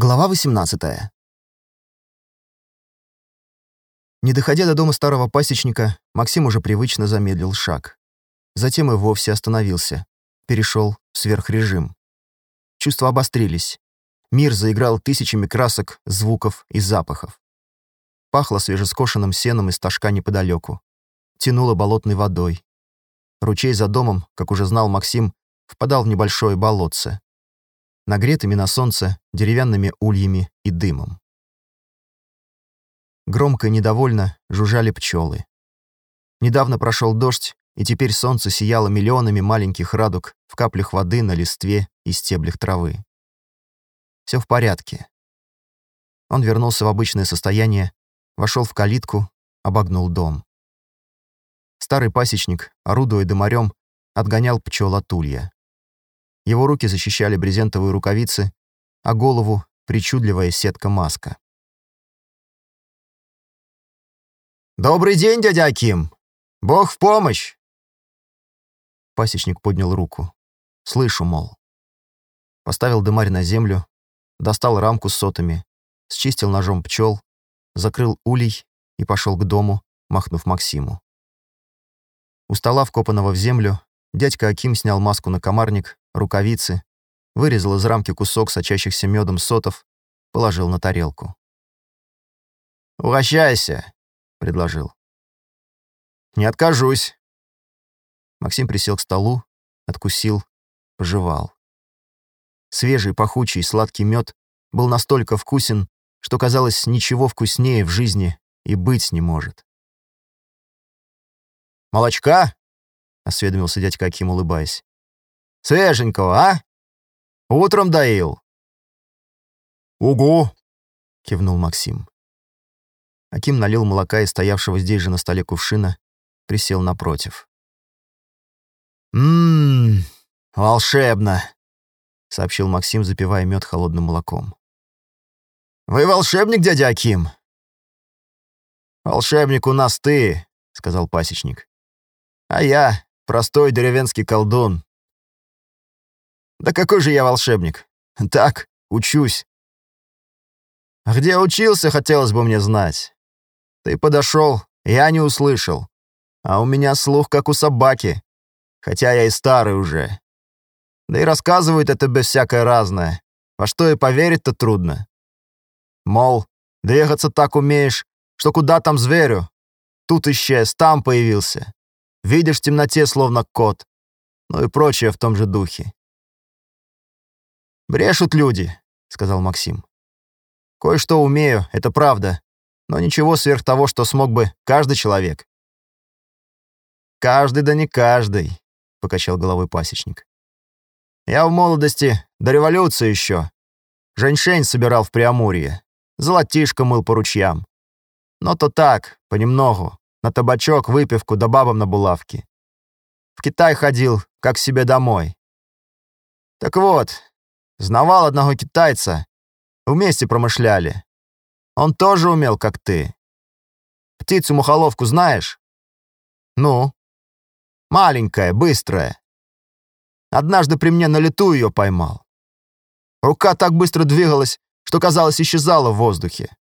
Глава 18. Не доходя до дома старого пасечника, Максим уже привычно замедлил шаг. Затем и вовсе остановился, перешел в сверхрежим. Чувства обострились. Мир заиграл тысячами красок, звуков и запахов. Пахло свежескошенным сеном из ташка неподалеку. Тянуло болотной водой. Ручей за домом, как уже знал Максим, впадал в небольшое болотце нагретыми на солнце деревянными ульями и дымом. Громко и недовольно жужжали пчелы. Недавно прошел дождь, и теперь солнце сияло миллионами маленьких радуг в каплях воды на листве и стеблях травы. Все в порядке. Он вернулся в обычное состояние, вошел в калитку, обогнул дом. Старый пасечник, орудуя дымарем, отгонял пчел от улья. Его руки защищали брезентовые рукавицы, а голову — причудливая сетка-маска. «Добрый день, дядя Аким! Бог в помощь!» Пасечник поднял руку. «Слышу, мол». Поставил дымарь на землю, достал рамку с сотами, счистил ножом пчел, закрыл улей и пошел к дому, махнув Максиму. У стола, вкопанного в землю, дядька Аким снял маску на комарник рукавицы, вырезал из рамки кусок сочащихся медом сотов, положил на тарелку. «Угощайся», — предложил. «Не откажусь». Максим присел к столу, откусил, пожевал. Свежий, пахучий, сладкий мед был настолько вкусен, что, казалось, ничего вкуснее в жизни и быть не может. «Молочка?» — осведомился дядька Аким, улыбаясь. Свеженького, а? Утром доил». «Угу», — кивнул Максим. Аким налил молока из стоявшего здесь же на столе кувшина, присел напротив. «Ммм, волшебно», — сообщил Максим, запивая мед холодным молоком. «Вы волшебник, дядя Аким?» «Волшебник у нас ты», — сказал пасечник. «А я простой деревенский колдун. Да какой же я волшебник? Так, учусь. Где учился, хотелось бы мне знать. Ты подошел, я не услышал. А у меня слух, как у собаки. Хотя я и старый уже. Да и рассказывают это без всякое разное. Во что и поверить-то трудно. Мол, двигаться так умеешь, что куда там зверю? Тут исчез, там появился. Видишь в темноте, словно кот. Ну и прочее в том же духе. «Брешут люди», — сказал Максим. «Кое-что умею, это правда, но ничего сверх того, что смог бы каждый человек». «Каждый да не каждый», — покачал головой пасечник. «Я в молодости, до революции еще. Женьшень собирал в Преамурье, золотишко мыл по ручьям. Но то так, понемногу, на табачок, выпивку да бабам на булавки. В Китай ходил, как себе домой. Так вот, Знавал одного китайца. Вместе промышляли. Он тоже умел, как ты. Птицу-мухоловку знаешь? Ну? Маленькая, быстрая. Однажды при мне на лету ее поймал. Рука так быстро двигалась, что, казалось, исчезала в воздухе.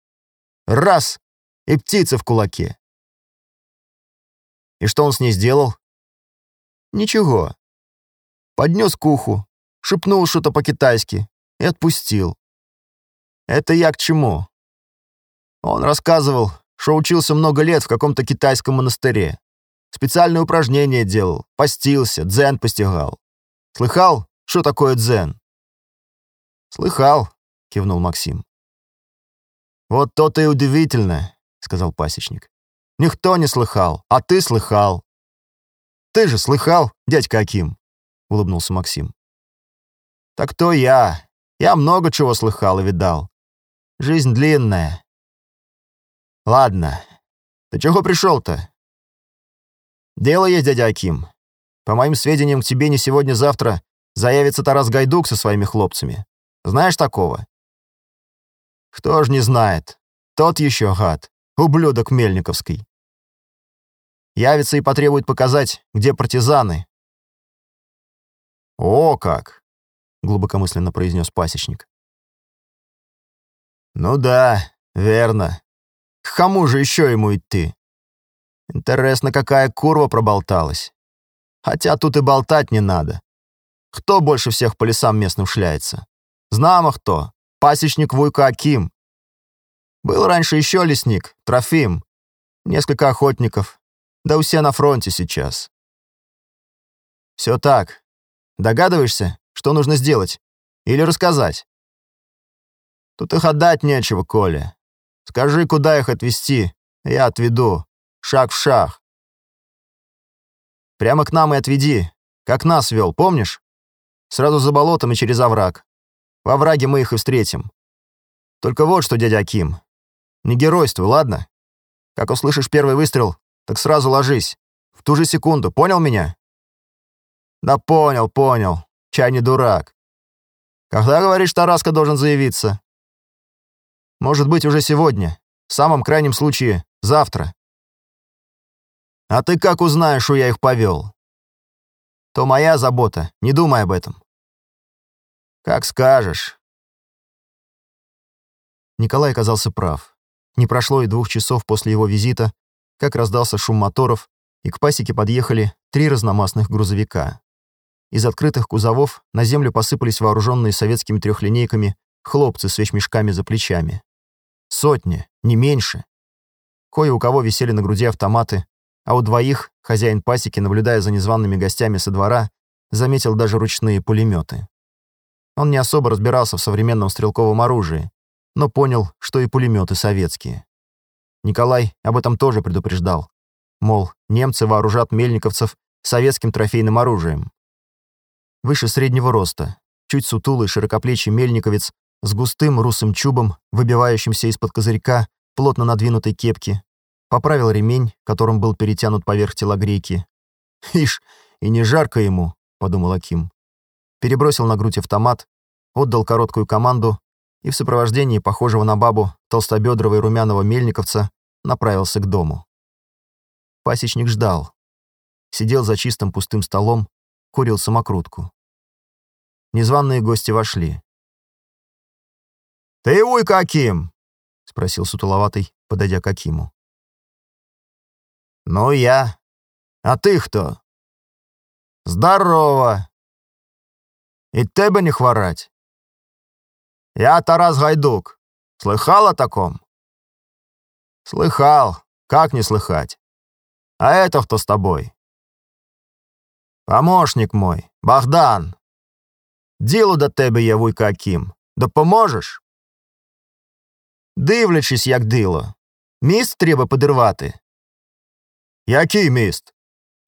Раз — и птица в кулаке. И что он с ней сделал? Ничего. Поднес к уху, шепнул что-то по-китайски и отпустил. Это я к чему? Он рассказывал, что учился много лет в каком-то китайском монастыре. Специальные упражнения делал, постился, дзен постигал. Слыхал, что такое дзен? Слыхал, кивнул Максим. Вот то-то и удивительно, сказал пасечник. Никто не слыхал, а ты слыхал. Ты же слыхал, дядька Аким, улыбнулся Максим. Так кто я? Я много чего слыхал и видал. Жизнь длинная. Ладно. Ты чего пришел-то? Дело есть, дядя Аким. По моим сведениям, к тебе не сегодня-завтра заявится Тарас Гайдук со своими хлопцами. Знаешь такого? Кто ж не знает. Тот еще гад. Ублюдок Мельниковский. Явится и потребует показать, где партизаны. О, как! Глубокомысленно произнес пасечник. Ну да, верно. К кому же еще ему идти? Интересно, какая курва проболталась. Хотя тут и болтать не надо. Кто больше всех по лесам местным шляется? Знамо кто. Пасечник Вуйка Аким. Был раньше еще лесник, Трофим. Несколько охотников. Да все на фронте сейчас. Все так. Догадываешься, что нужно сделать? Или рассказать? Тут их отдать нечего, Коля. Скажи, куда их отвезти, я отведу. Шаг в шаг. Прямо к нам и отведи, как нас вел, помнишь? Сразу за болотом и через овраг. Во враге мы их и встретим. Только вот что, дядя Аким. Не геройствуй, ладно? Как услышишь первый выстрел, так сразу ложись. В ту же секунду, понял меня? Да понял, понял. Чай не дурак. Когда, говоришь, Тараска должен заявиться? Может быть, уже сегодня. В самом крайнем случае, завтра. А ты как узнаешь, что я их повел? То моя забота, не думай об этом. Как скажешь. Николай оказался прав. Не прошло и двух часов после его визита, как раздался шум моторов, и к пасеке подъехали три разномастных грузовика. Из открытых кузовов на землю посыпались вооруженные советскими трехлинейками хлопцы с вещмешками за плечами. Сотни, не меньше. Кое у кого висели на груди автоматы, а у двоих хозяин пасеки, наблюдая за незваными гостями со двора, заметил даже ручные пулеметы. Он не особо разбирался в современном стрелковом оружии, но понял, что и пулеметы советские. Николай об этом тоже предупреждал. Мол, немцы вооружат мельниковцев советским трофейным оружием выше среднего роста, чуть сутулый широкоплечий мельниковец с густым русым чубом, выбивающимся из-под козырька плотно надвинутой кепки, поправил ремень, которым был перетянут поверх телогрейки. «Ишь, и не жарко ему», — подумал Аким. Перебросил на грудь автомат, отдал короткую команду и в сопровождении похожего на бабу толстобедрого и румяного мельниковца направился к дому. Пасечник ждал. Сидел за чистым пустым столом, курил самокрутку. Незваные гости вошли. «Ты уй каким?» — спросил сутуловатый, подойдя к Акиму. «Ну, я. А ты кто?» «Здорово. И тебе не хворать. Я Тарас Гайдук. Слыхал о таком?» «Слыхал. Как не слыхать? А это кто с тобой?» Помощник мой, Богдан. Діло до тебе є, вуйка Аким. Допоможеш? Дивлячись, як дило. Міст треба подирвати. Який міст?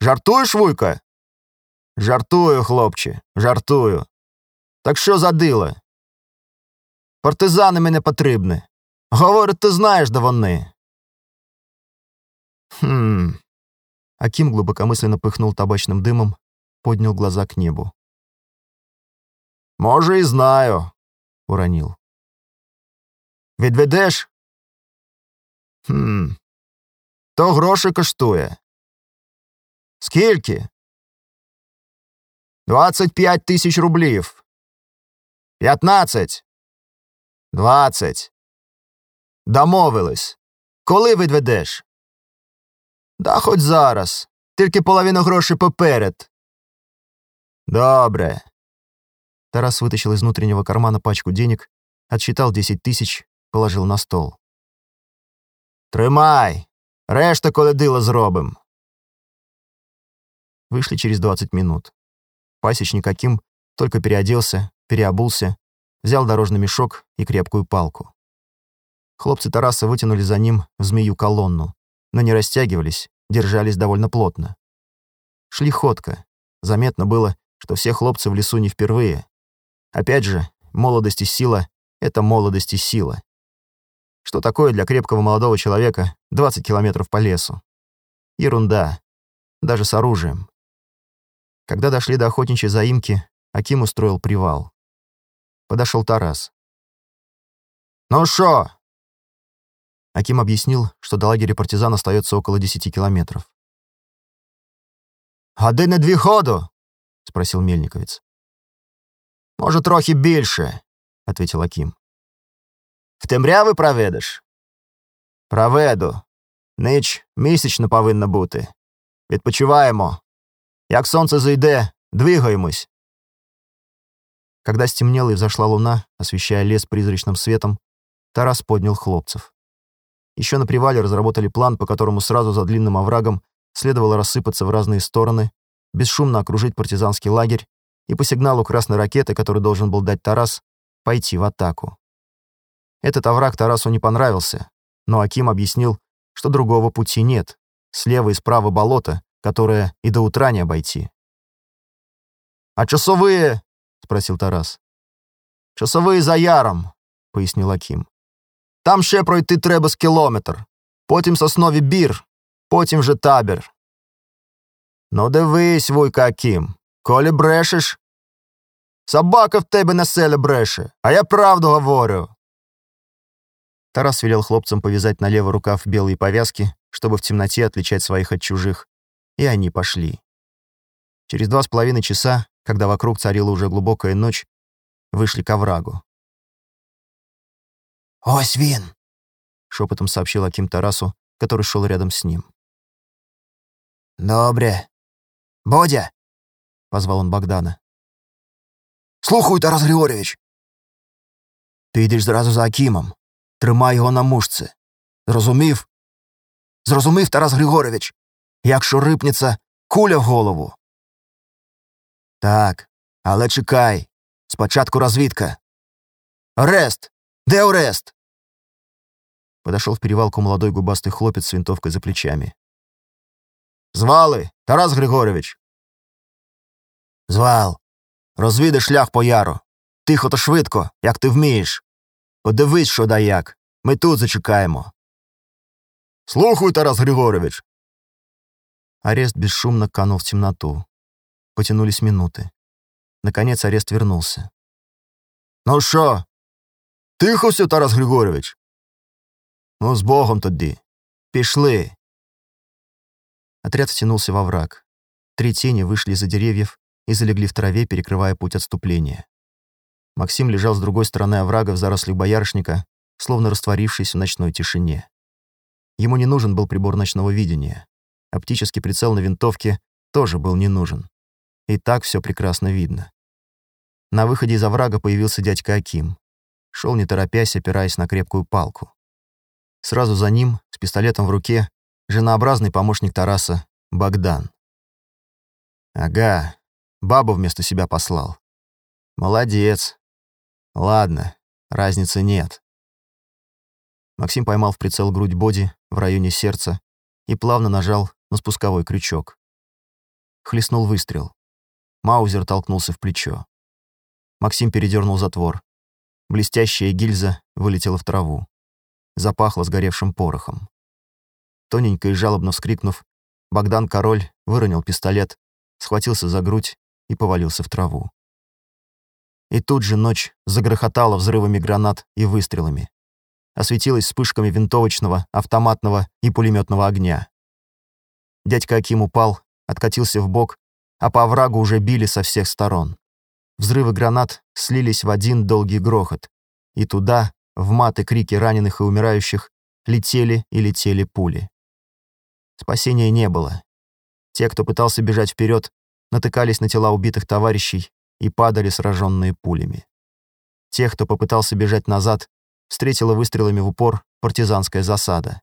Жартуєш, вуйка? Жартую, хлопче, жартую. Так що за дило? Партизани мене потрібні. Говорить, ти знаєш, де вони. Хм. Аким глубокомысленно пыхнул табачным дымом, поднял глаза к небу. «Може, і знаю», — уронил. «Відведеш?» «Хм, то гроші коштує». «Скільки?» «Двадцять п'ять тисяч рублів». «П'ятнадцять». «Двадцять». «Домовились. Коли відведеш?» «Да хоч зараз. Тільки половину грошей поперед. «Добре». Тарас вытащил из внутреннего кармана пачку денег, отсчитал 10 тысяч, положил на стол. «Тримай! Решта коли дило зробим!» Вышли через 20 минут. Пасечник Аким только переоделся, переобулся, взял дорожный мешок и крепкую палку. Хлопцы Тараса вытянули за ним в змею колонну, но не растягивались, держались довольно плотно. Шли ходко. Заметно было, что все хлопцы в лесу не впервые. Опять же, молодость и сила — это молодость и сила. Что такое для крепкого молодого человека 20 километров по лесу? Ерунда. Даже с оружием. Когда дошли до охотничьей заимки, Аким устроил привал. Подошел Тарас. «Ну шо?» Аким объяснил, что до лагеря партизан остается около 10 километров. «Години дві ходу!» — спросил Мельниковец. «Може, трохи більше», — ответил Аким. В темряви проведеш? Проведу. Нич місячно повинна бути. Відпочиваємо. Як сонце зайде, двигаємось. Когда стемнело и взошла луна, освещая лес призрачным светом, Тарас поднял хлопцев. Еще на привале разработали план, по которому сразу за длинным оврагом следовало рассыпаться в разные стороны, бесшумно окружить партизанский лагерь и по сигналу красной ракеты, который должен был дать Тарас, пойти в атаку. Этот овраг Тарасу не понравился, но Аким объяснил, что другого пути нет. Слева и справа болото, которое и до утра не обойти. «А часовые?» — спросил Тарас. «Часовые за яром», — пояснил Аким. «Там ще пройти треба з кілометр. Потім соснові бір, потім вже табір». «Ну дивись, вуйка Аким, коли брешеш, собака в тебе на селе бреше, а я правду говорю». Тарас велел хлопцам повязать на левый рукав белые повязки, чтобы в темноте отличать своих от чужих, и они пошли. Через два с половиной часа, когда вокруг царила уже глубокая ночь, вышли к оврагу. «Ось він!» — шепотом сообщил Аким Тарасу, который шел рядом с ним. «Добре. Бодя!» — позвал он Богдана. «Слухай, Тарас Григорьович!» «Ти йдеш зразу за Акимом. Тримай його на мушці. Зрозумів? Зрозумів, Тарас Григорович? Якщо рипнеться, куля в голову. Так, але чекай. Спочатку розвідка. Орест! Де Орест? Подошел в перевалку молодой губастый хлопец с винтовкой за плечами. Звали, Тарас Григорович. Звал. Розвіди шлях по яру. Тихо та швидко, як ти вмієш. Подивись, що да як. Ми тут зачекаємо. Слухай, Тарас Григорович. Арест бесшумно канул в темноту. Потянулись минуты. Наконец арест вернулся. Ну що? Тихо все, Тарас Григорович. Ну, з Богом тоді. Пішли. Отряд втянулся во враг. Три тени вышли из-за деревьев и залегли в траве, перекрывая путь отступления. Максим лежал с другой стороны оврага в зарослях боярышника, словно растворившись в ночной тишине. Ему не нужен был прибор ночного видения. Оптический прицел на винтовке тоже был не нужен. И так все прекрасно видно. На выходе из оврага появился дядька Аким. Шел не торопясь, опираясь на крепкую палку. Сразу за ним, с пистолетом в руке, женообразный помощник Тараса, Богдан. Ага, бабу вместо себя послал. Молодец. Ладно, разницы нет. Максим поймал в прицел грудь Боди в районе сердца и плавно нажал на спусковой крючок. Хлестнул выстрел. Маузер толкнулся в плечо. Максим передернул затвор. Блестящая гильза вылетела в траву. Запахло сгоревшим порохом. Тоненько и жалобно вскрикнув, Богдан Король выронил пистолет, схватился за грудь и повалился в траву. И тут же ночь загрохотала взрывами гранат и выстрелами. Осветилась вспышками винтовочного, автоматного и пулеметного огня. Дядька Аким упал, откатился в бок, а по оврагу уже били со всех сторон. Взрывы гранат слились в один долгий грохот, и туда, в маты крики раненых и умирающих, летели и летели пули. Спасения не было. Те, кто пытался бежать вперед, натыкались на тела убитых товарищей и падали сраженные пулями. Тех, кто попытался бежать назад, встретила выстрелами в упор партизанская засада.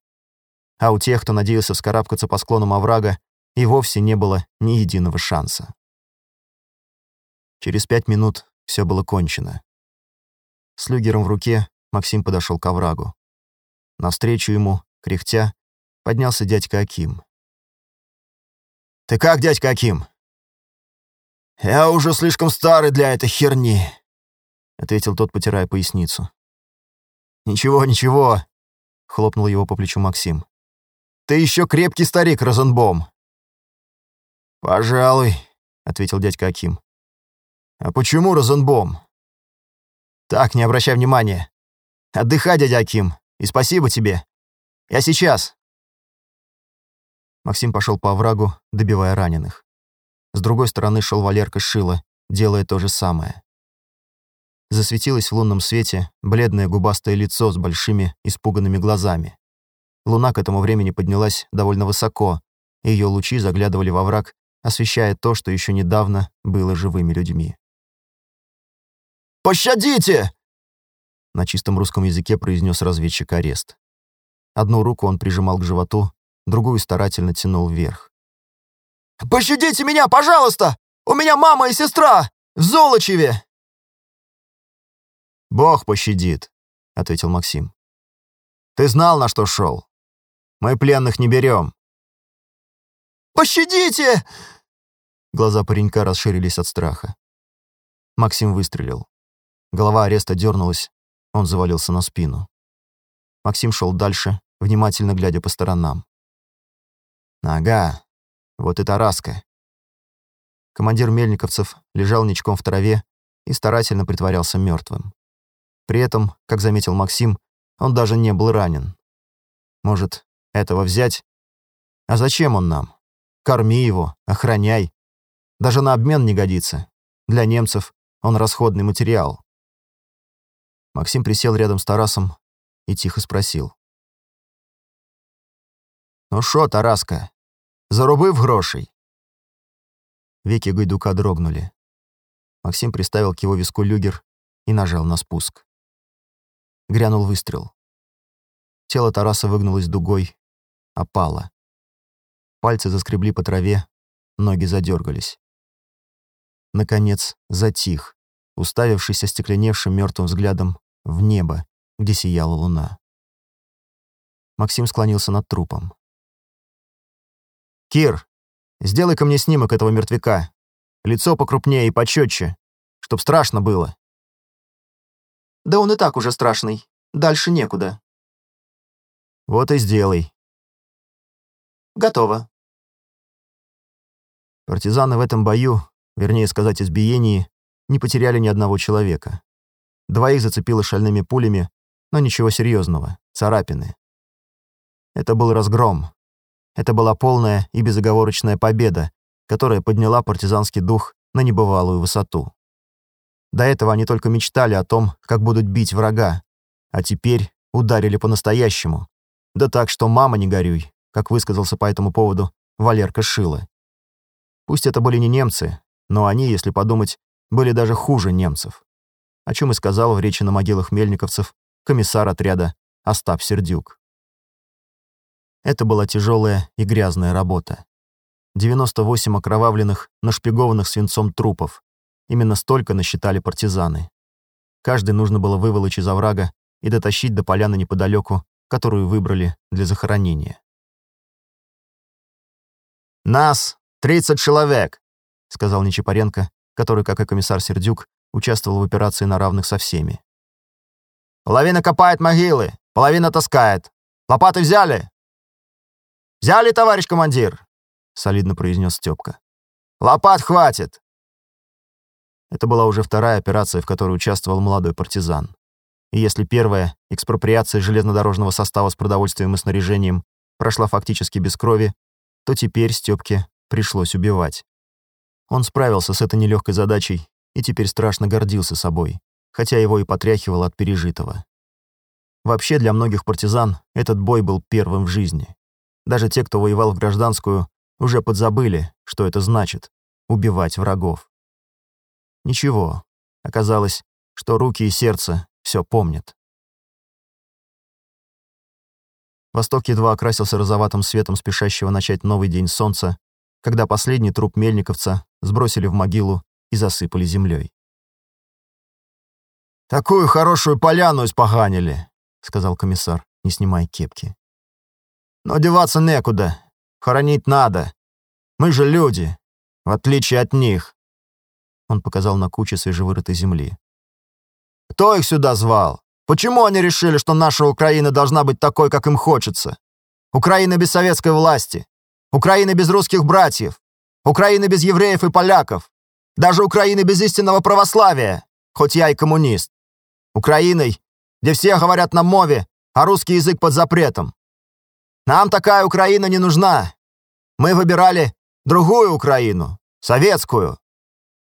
А у тех, кто надеялся вскарабкаться по склонам оврага, и вовсе не было ни единого шанса. Через пять минут все было кончено. С люгером в руке Максим подошел к оврагу. Навстречу ему, кряхтя, поднялся дядька Аким. «Ты как, дядька Аким?» «Я уже слишком старый для этой херни», — ответил тот, потирая поясницу. «Ничего, ничего», — хлопнул его по плечу Максим. «Ты еще крепкий старик, Розенбом». «Пожалуй», — ответил дядька Аким. «А почему Розенбом?» «Так, не обращай внимания. Отдыхай, дядя Аким, и спасибо тебе. Я сейчас». Максим пошел по оврагу, добивая раненых. С другой стороны шел Валерка Шила, делая то же самое. засветилось в лунном свете бледное губастое лицо с большими испуганными глазами. Луна к этому времени поднялась довольно высоко, и ее лучи заглядывали во враг, освещая то, что еще недавно было живыми людьми. «Пощадите!» На чистом русском языке произнес разведчик арест. Одну руку он прижимал к животу, другую старательно тянул вверх. «Пощадите меня, пожалуйста! У меня мама и сестра! В Золочеве!» «Бог пощадит», — ответил Максим. «Ты знал, на что шел. Мы пленных не берем». «Пощадите!» Глаза паренька расширились от страха. Максим выстрелил. Голова ареста дернулась, он завалился на спину. Максим шел дальше, внимательно глядя по сторонам. «Ага, вот и Тараска». Командир Мельниковцев лежал ничком в траве и старательно притворялся мертвым. При этом, как заметил Максим, он даже не был ранен. Может, этого взять? А зачем он нам? Корми его, охраняй. Даже на обмен не годится. Для немцев он расходный материал. Максим присел рядом с Тарасом и тихо спросил. «Ну шо, Тараска, зарубив грошей?» Веки Гайдука дрогнули. Максим приставил к его виску люгер и нажал на спуск. Грянул выстрел. Тело Тараса выгнулось дугой, опало. Пальцы заскребли по траве, ноги задергались. Наконец затих, уставившись остекленевшим мертвым взглядом в небо, где сияла луна. Максим склонился над трупом. «Кир, сделай-ка мне снимок этого мертвяка. Лицо покрупнее и почетче, чтоб страшно было». «Да он и так уже страшный. Дальше некуда». «Вот и сделай». «Готово». Партизаны в этом бою, вернее сказать, избиении, не потеряли ни одного человека. Двоих зацепило шальными пулями, но ничего серьезного, царапины. Это был разгром. Это была полная и безоговорочная победа, которая подняла партизанский дух на небывалую высоту. До этого они только мечтали о том, как будут бить врага, а теперь ударили по-настоящему. Да так, что мама не горюй, как высказался по этому поводу Валерка Шила. Пусть это были не немцы, но они, если подумать, были даже хуже немцев, о чем и сказал в речи на могилах мельниковцев комиссар отряда Остап Сердюк. Это была тяжелая и грязная работа. 98 окровавленных, нашпигованных свинцом трупов. Именно столько насчитали партизаны. Каждый нужно было выволочь из оврага и дотащить до поляны неподалеку, которую выбрали для захоронения. «Нас 30 человек», — сказал Нечапаренко, который, как и комиссар Сердюк, участвовал в операции на равных со всеми. «Половина копает могилы, половина таскает. Лопаты взяли?» «Взяли, товарищ командир», — солидно произнес Степка. «Лопат хватит». Это была уже вторая операция, в которой участвовал молодой партизан. И если первая, экспроприация железнодорожного состава с продовольствием и снаряжением, прошла фактически без крови, то теперь Степке пришлось убивать. Он справился с этой нелегкой задачей и теперь страшно гордился собой, хотя его и потряхивало от пережитого. Вообще для многих партизан этот бой был первым в жизни. Даже те, кто воевал в гражданскую, уже подзабыли, что это значит — убивать врагов. Ничего, оказалось, что руки и сердце все помнят. Восток едва окрасился розоватым светом спешащего начать новый день солнца, когда последний труп мельниковца сбросили в могилу и засыпали землей. «Такую хорошую поляну испоганили», — сказал комиссар, не снимая кепки. «Но деваться некуда. Хоронить надо. Мы же люди, в отличие от них». Он показал на кучу свежевырытой земли. «Кто их сюда звал? Почему они решили, что наша Украина должна быть такой, как им хочется? Украина без советской власти. Украина без русских братьев. Украина без евреев и поляков. Даже Украина без истинного православия, хоть я и коммунист. Украиной, где все говорят на мове, а русский язык под запретом. Нам такая Украина не нужна. Мы выбирали другую Украину, советскую.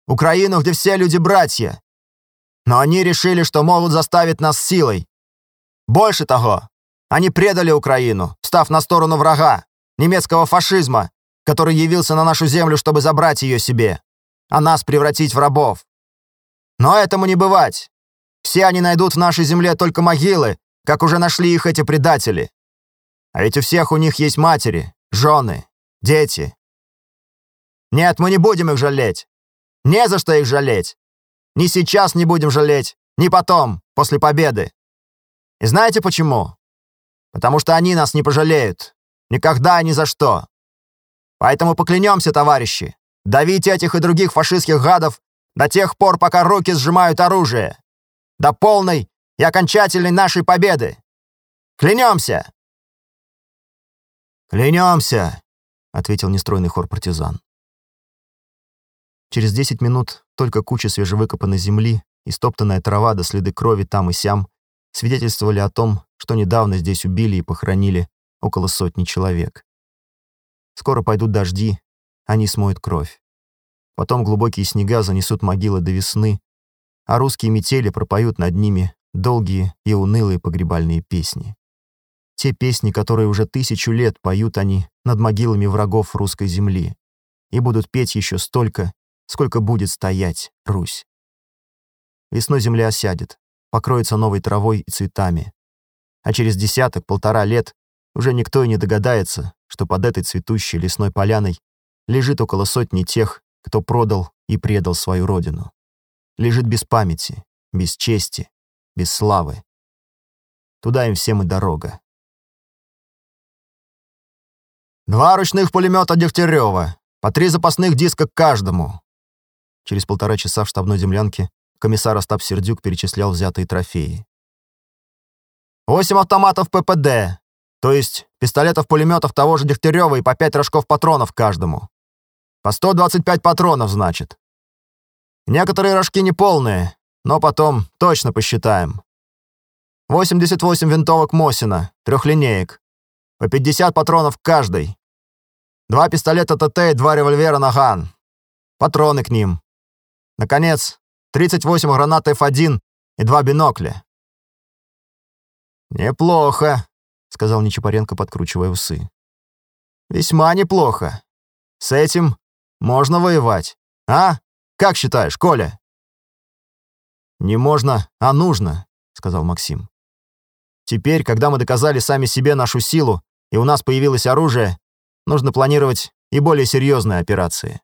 Украину, где все люди братья. Но они решили, что могут заставить нас силой. Больше того, они предали Украину, став на сторону врага, немецкого фашизма, который явился на нашу землю, чтобы забрать ее себе, а нас превратить в рабов. Но этому не бывать. Все они найдут в нашей земле только могилы, как уже нашли их эти предатели. А ведь у всех у них есть матери, жены, дети. Нет, мы не будем их жалеть. Не за что их жалеть. Ни сейчас не будем жалеть, ни потом, после победы. И знаете почему? Потому что они нас не пожалеют. Никогда и ни за что. Поэтому поклянемся, товарищи, давить этих и других фашистских гадов до тех пор, пока руки сжимают оружие. До полной и окончательной нашей победы. Клянемся!» «Клянемся!» — ответил нестройный хор партизан. Через десять минут только куча свежевыкопанной земли и стоптанная трава до следы крови там и сям свидетельствовали о том, что недавно здесь убили и похоронили около сотни человек. Скоро пойдут дожди, они смоют кровь. Потом глубокие снега занесут могилы до весны, а русские метели пропоют над ними долгие и унылые погребальные песни. Те песни, которые уже тысячу лет поют они над могилами врагов русской земли, и будут петь еще столько, сколько будет стоять Русь. Весной земля осядет, покроется новой травой и цветами, а через десяток-полтора лет уже никто и не догадается, что под этой цветущей лесной поляной лежит около сотни тех, кто продал и предал свою родину. Лежит без памяти, без чести, без славы. Туда им всем и дорога. «Два ручных пулемета Дегтярева, по три запасных диска к каждому». Через полтора часа в штабной землянке комиссар Остап Сердюк перечислял взятые трофеи. «Восемь автоматов ППД, то есть пистолетов-пулеметов того же Дегтярева и по пять рожков патронов каждому. По 125 патронов, значит. Некоторые рожки неполные, но потом точно посчитаем. 88 винтовок Мосина, трехлинеек. По 50 патронов к каждой. Два пистолета ТТ и два револьвера Наган. Патроны к ним. Наконец, 38 гранат F1 и два бинокля. «Неплохо», — сказал Нечапаренко, подкручивая усы. «Весьма неплохо. С этим можно воевать. А? Как считаешь, Коля?» «Не можно, а нужно», — сказал Максим. «Теперь, когда мы доказали сами себе нашу силу, и у нас появилось оружие, нужно планировать и более серьезные операции.